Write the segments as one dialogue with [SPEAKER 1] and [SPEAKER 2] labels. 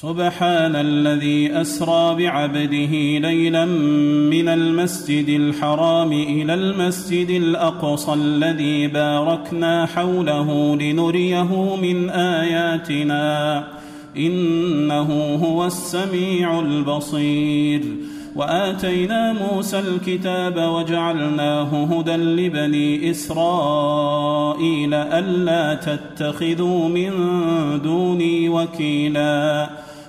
[SPEAKER 1] سبحان الذي اسرى بعبده ليلا من المسجد الحرام الى المسجد الاقصى الذي باركنا حوله لنريه من اياتنا انه هو السميع البصير واتينا موسى الكتاب وجعلناه هدى لبني اسرائيل الا تتخذوا من دوني وكيلا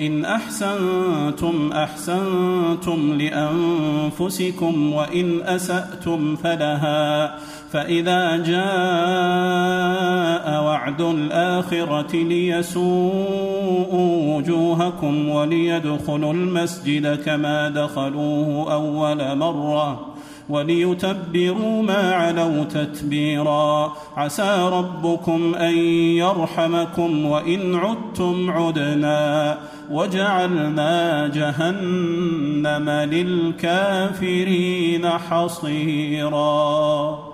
[SPEAKER 1] إن أحسنتم أحسنتم لأنفسكم وإن أسأتم فلها فإذا جاء وعد الآخرة ليسوءوا وجوهكم وليدخلوا المسجد كما دخلوه أول مرة وليتبروا ما علوا تتبيرا عسى ربكم أن يرحمكم وإن عدتم عدنا وجعلنا جهنم للكافرين حصيراً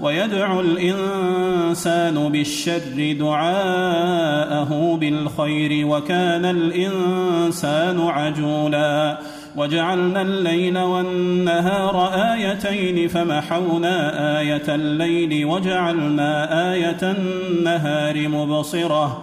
[SPEAKER 1] ويدعو الانسان بالشر دعاءه بالخير وكان الانسان عجولا وجعلنا الليل والنهار ايتين فمحونا ايه الليل وجعلنا ايه النهار مبصره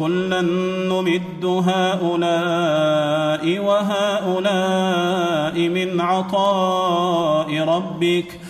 [SPEAKER 1] كلا نمد هؤلاء وهؤلاء من عطاء ربك ۖ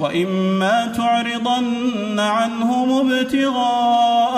[SPEAKER 1] وإما تعرضن عنهم ابتغاء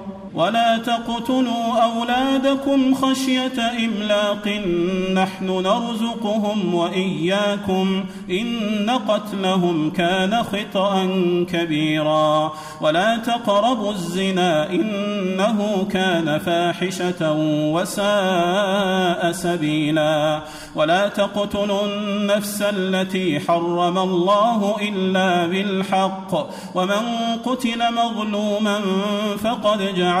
[SPEAKER 1] ولا تقتلوا أولادكم خشية إملاق نحن نرزقهم وإياكم إن قتلهم كان خطأ كبيرا ولا تقربوا الزنا إنه كان فاحشة وساء سبيلا ولا تقتلوا النفس التي حرم الله إلا بالحق ومن قتل مظلوما فقد جعل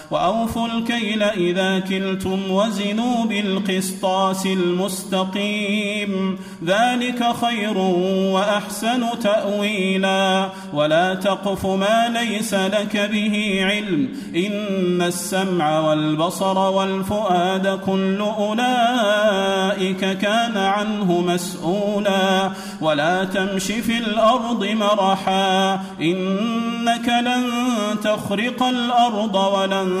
[SPEAKER 1] وأوفوا الكيل إذا كلتم وزنوا بالقسطاس المستقيم ذلك خير وأحسن تأويلا ولا تقف ما ليس لك به علم إن السمع والبصر والفؤاد كل أولئك كان عنه مسؤولا ولا تمش في الأرض مرحا إنك لن تخرق الأرض ولن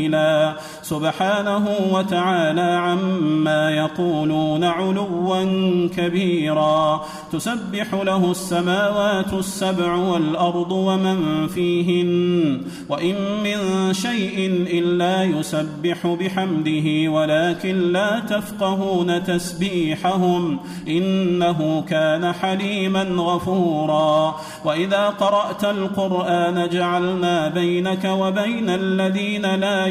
[SPEAKER 1] سبيلا سبحانه وتعالى عما يقولون علوا كبيرا تسبح له السماوات السبع والارض ومن فيهن وان من شيء الا يسبح بحمده ولكن لا تفقهون تسبيحهم انه كان حليما غفورا واذا قرات القران جعلنا بينك وبين الذين لا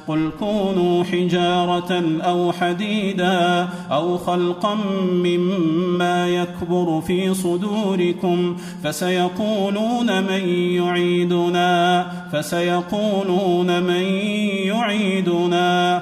[SPEAKER 1] قل كونوا حجارة أو حديدا أو خلقا مما يكبر في صدوركم فسيقولون من يعيدنا فسيقولون من يعيدنا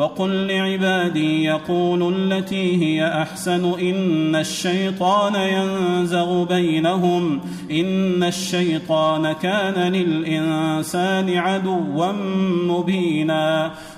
[SPEAKER 1] وقل لعبادي يقولوا التي هي احسن ان الشيطان ينزغ بينهم ان الشيطان كان للانسان عدوا مبينا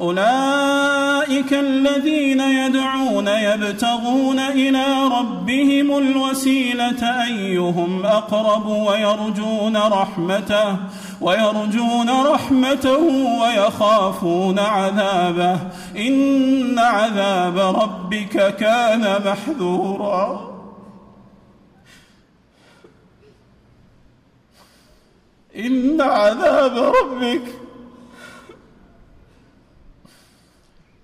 [SPEAKER 1] أولئك الذين يدعون يبتغون إلى ربهم الوسيلة أيهم أقرب ويرجون رحمته ويرجون رحمته ويخافون عذابه إن عذاب ربك كان محذورا إن عذاب ربك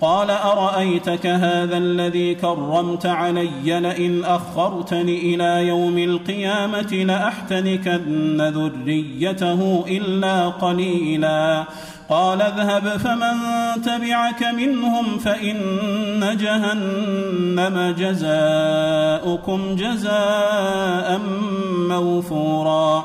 [SPEAKER 1] قال ارايتك هذا الذي كرمت علي لئن اخرتني الى يوم القيامه لاحتنكن ذريته الا قليلا قال اذهب فمن تبعك منهم فان جهنم جزاؤكم جزاء موفورا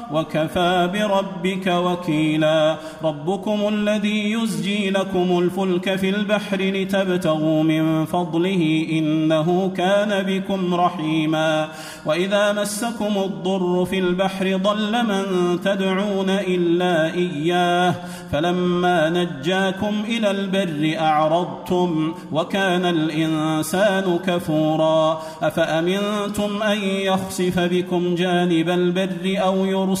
[SPEAKER 1] وكفى بربك وكيلا ربكم الذي يزجي لكم الفلك في البحر لتبتغوا من فضله إنه كان بكم رحيما وإذا مسكم الضر في البحر ضل من تدعون إلا إياه فلما نجاكم إلى البر أعرضتم وكان الإنسان كفورا أفأمنتم أن يخسف بكم جانب البر أو يرسل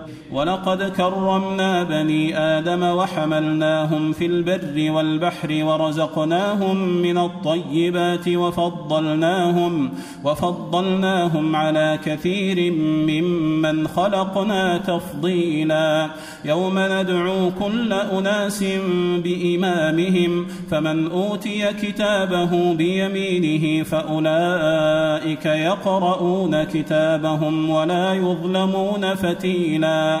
[SPEAKER 1] ولقد كرمنا بني ادم وحملناهم في البر والبحر ورزقناهم من الطيبات وفضلناهم وفضلناهم على كثير ممن خلقنا تفضيلا يوم ندعو كل اناس بامامهم فمن اوتي كتابه بيمينه فاولئك يقرؤون كتابهم ولا يظلمون فتيلا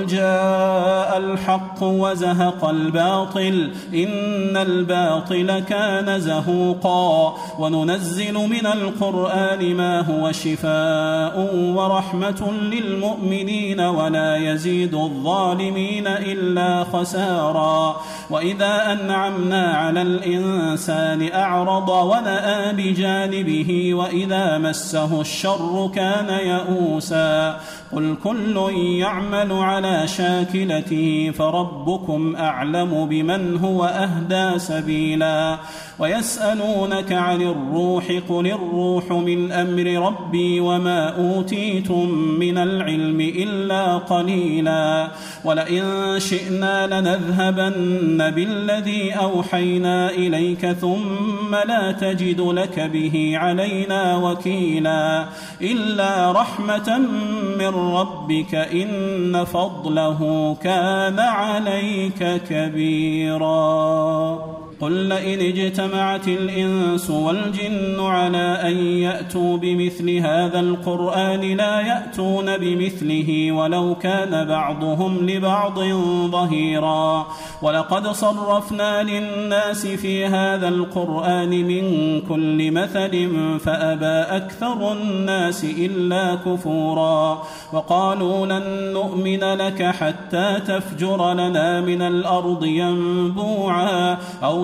[SPEAKER 1] قل جاء الحق وزهق الباطل إن الباطل كان زهوقا وننزل من القرآن ما هو شفاء ورحمة للمؤمنين ولا يزيد الظالمين إلا خسارا وإذا أنعمنا على الإنسان أعرض ونأى بجانبه وإذا مسه الشر كان يئوسا قل كل يعمل على شاكلته فربكم اعلم بمن هو اهدى سبيلا ويسالونك عن الروح قل الروح من امر ربي وما اوتيتم من العلم الا قليلا ولئن شئنا لنذهبن بالذي اوحينا اليك ثم لا تجد لك به علينا وكيلا الا رحمه من ربك إن فضله كان عليك كبيراً قل لئن اجتمعت الإنس والجن على أن يأتوا بمثل هذا القرآن لا يأتون بمثله ولو كان بعضهم لبعض ظهيرا ولقد صرفنا للناس في هذا القرآن من كل مثل فأبى أكثر الناس إلا كفورا وقالوا لن نؤمن لك حتى تفجر لنا من الأرض ينبوعا أو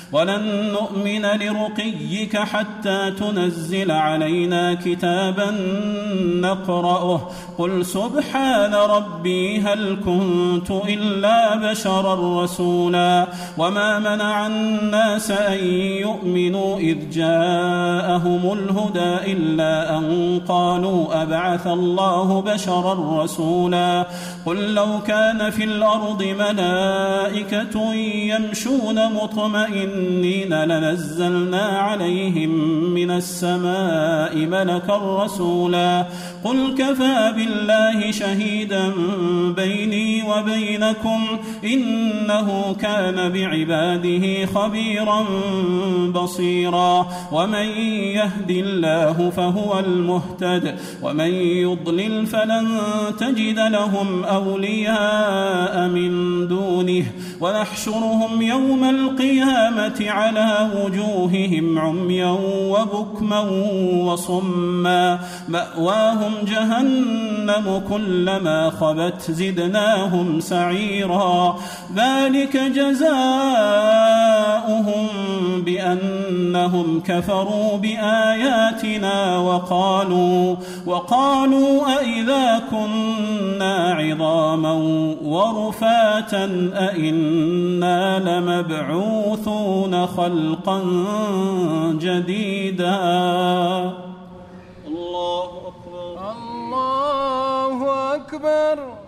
[SPEAKER 1] ولن نؤمن لرقيك حتى تنزل علينا كتابا نقرأه قل سبحان ربي هل كنت إلا بشرا رسولا وما منع الناس أن يؤمنوا إذ جاءهم الهدى إلا أن قالوا أبعث الله بشرا رسولا قل لو كان في الأرض ملائكة يمشون مطمئنين والتنين لنزلنا عليهم من السماء ملكا رسولا قل كفى بالله شهيدا بيني وبينكم إنه كان بعباده خبيرا بصيرا ومن يهد الله فهو المهتد ومن يضلل فلن تجد لهم أولياء من دونه ونحشرهم يوم القيامة الظلمات على وجوههم عميا وبكما وصما مأواهم جهنم كلما خبت زدناهم سعيرا ذلك جزاؤهم بأنهم كفروا بآياتنا وقالوا وقالوا أإذا كنا عظاما ورفاتا أإنا لمبعوثون يخلقون خلقا جديدا الله أكبر الله أكبر